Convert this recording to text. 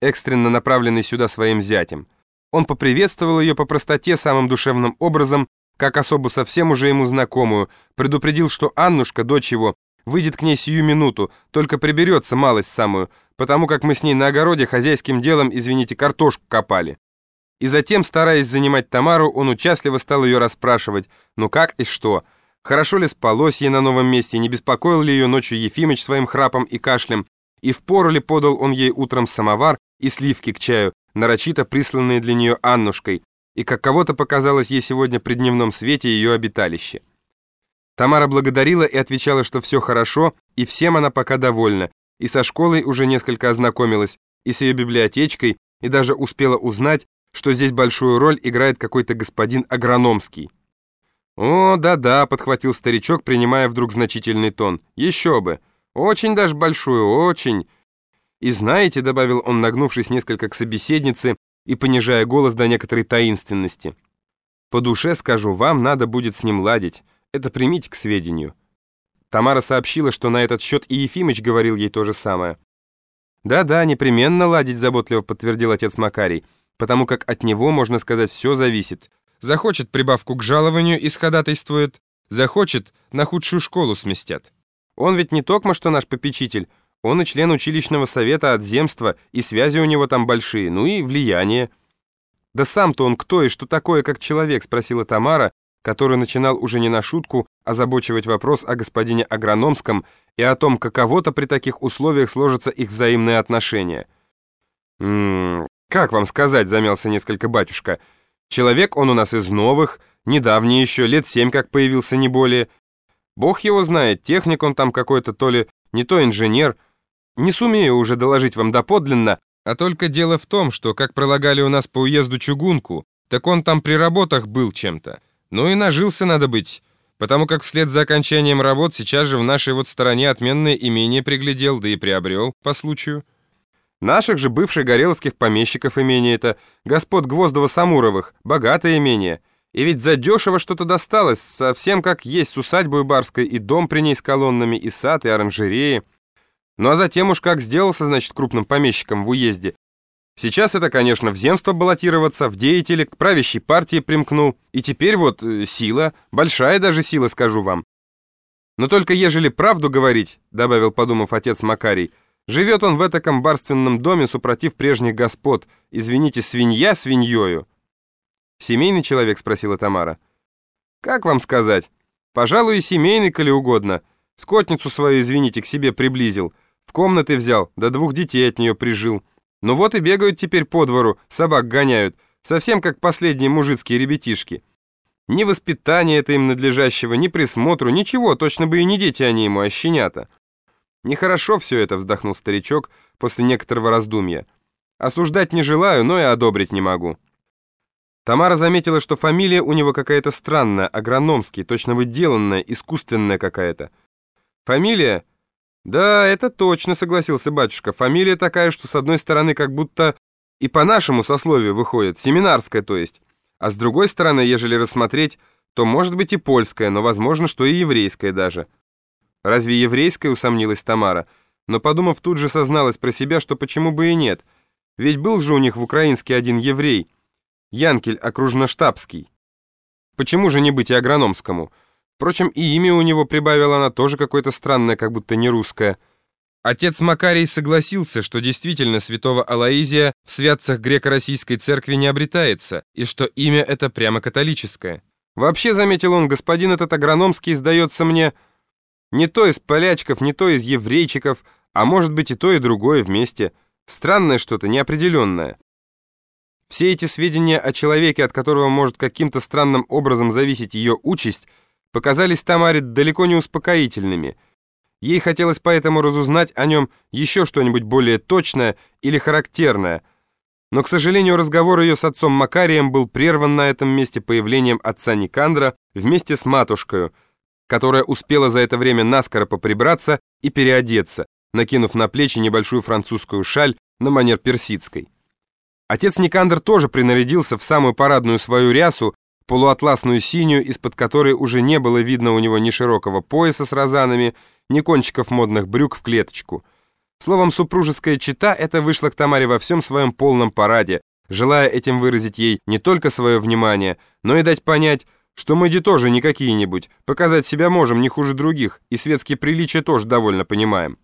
экстренно направленный сюда своим зятем. Он поприветствовал ее по простоте самым душевным образом, как особо совсем уже ему знакомую, предупредил, что Аннушка, дочь его, выйдет к ней сию минуту, только приберется малость самую, потому как мы с ней на огороде хозяйским делом, извините, картошку копали. И затем, стараясь занимать Тамару, он участливо стал ее расспрашивать, ну как и что, хорошо ли спалось ей на новом месте, не беспокоил ли ее ночью Ефимыч своим храпом и кашлем, и впору ли подал он ей утром самовар и сливки к чаю, нарочито присланные для нее Аннушкой, и как кого-то показалось ей сегодня при дневном свете ее обиталище. Тамара благодарила и отвечала, что все хорошо, и всем она пока довольна, и со школой уже несколько ознакомилась, и с ее библиотечкой, и даже успела узнать, что здесь большую роль играет какой-то господин Агрономский. «О, да-да», — подхватил старичок, принимая вдруг значительный тон. «Еще бы! Очень даже большую, очень!» «И знаете», — добавил он, нагнувшись несколько к собеседнице и понижая голос до некоторой таинственности, «по душе, скажу, вам надо будет с ним ладить. Это примите к сведению». Тамара сообщила, что на этот счет и Ефимыч говорил ей то же самое. «Да-да, непременно ладить», — заботливо подтвердил отец Макарий, «потому как от него, можно сказать, все зависит. Захочет прибавку к жалованию и сходатайствует, захочет, на худшую школу сместят. Он ведь не токмо, что наш попечитель, он и член училищного совета от земства, и связи у него там большие, ну и влияние». «Да сам-то он кто и что такое, как человек?» — спросила Тамара, который начинал уже не на шутку озабочивать вопрос о господине Агрономском и о том, каково-то при таких условиях сложатся их взаимные отношения. «М «М-м, «Как вам сказать?» — замялся несколько батюшка. «Человек он у нас из новых, недавний еще, лет семь как появился, не более. Бог его знает, техник он там какой-то, то ли не то инженер. Не сумею уже доложить вам доподлинно, а только дело в том, что как пролагали у нас по уезду чугунку, так он там при работах был чем-то. Ну и нажился надо быть, потому как вслед за окончанием работ сейчас же в нашей вот стороне отменное имение приглядел, да и приобрел по случаю. Наших же бывших гореловских помещиков имение это, господ Гвоздово-Самуровых, богатое имение. И ведь задешево что-то досталось, совсем как есть с усадьбой барской, и дом при ней с колоннами, и сад, и оранжереи. Ну а затем уж как сделался, значит, крупным помещиком в уезде, Сейчас это, конечно, в земство баллотироваться, в деятели, к правящей партии примкнул. И теперь вот э, сила, большая даже сила, скажу вам. Но только ежели правду говорить, добавил, подумав отец Макарий, живет он в этаком барственном доме, супротив прежних господ. Извините, свинья свиньёю. Семейный человек, спросила Тамара. Как вам сказать? Пожалуй, и семейный, коли угодно. Скотницу свою, извините, к себе приблизил. В комнаты взял, до двух детей от нее прижил. Ну вот и бегают теперь по двору, собак гоняют, совсем как последние мужицкие ребятишки. Ни воспитания это им надлежащего, ни присмотру, ничего, точно бы и не дети они ему, а щенята. Нехорошо все это, вздохнул старичок после некоторого раздумья. Осуждать не желаю, но и одобрить не могу. Тамара заметила, что фамилия у него какая-то странная, агрономский, точно выделанная, искусственная какая-то. Фамилия «Да, это точно», — согласился батюшка. «Фамилия такая, что с одной стороны как будто и по нашему сословию выходит, семинарская то есть, а с другой стороны, ежели рассмотреть, то может быть и польская, но возможно, что и еврейская даже». «Разве еврейская?» — усомнилась Тамара, но, подумав, тут же созналась про себя, что почему бы и нет. Ведь был же у них в украинске один еврей, Янкель Окружноштабский. Почему же не быть и агрономскому?» Впрочем, и имя у него прибавила она тоже какое-то странное, как будто не русское. Отец Макарий согласился, что действительно святого Алаизия в святцах греко-российской церкви не обретается, и что имя это прямо католическое. Вообще, заметил он, господин этот агрономский, сдается мне, не то из полячков, не то из еврейчиков, а может быть и то, и другое вместе. Странное что-то, неопределенное. Все эти сведения о человеке, от которого может каким-то странным образом зависеть ее участь, показались Тамаре далеко не успокоительными. Ей хотелось поэтому разузнать о нем еще что-нибудь более точное или характерное. Но, к сожалению, разговор ее с отцом Макарием был прерван на этом месте появлением отца Никандра вместе с матушкой, которая успела за это время наскоро поприбраться и переодеться, накинув на плечи небольшую французскую шаль на манер персидской. Отец Никандр тоже принарядился в самую парадную свою рясу, полуатласную синюю, из-под которой уже не было видно у него ни широкого пояса с розанами, ни кончиков модных брюк в клеточку. Словом, супружеская чита это вышла к Тамаре во всем своем полном параде, желая этим выразить ей не только свое внимание, но и дать понять, что мы де тоже не какие-нибудь, показать себя можем не хуже других, и светские приличия тоже довольно понимаем.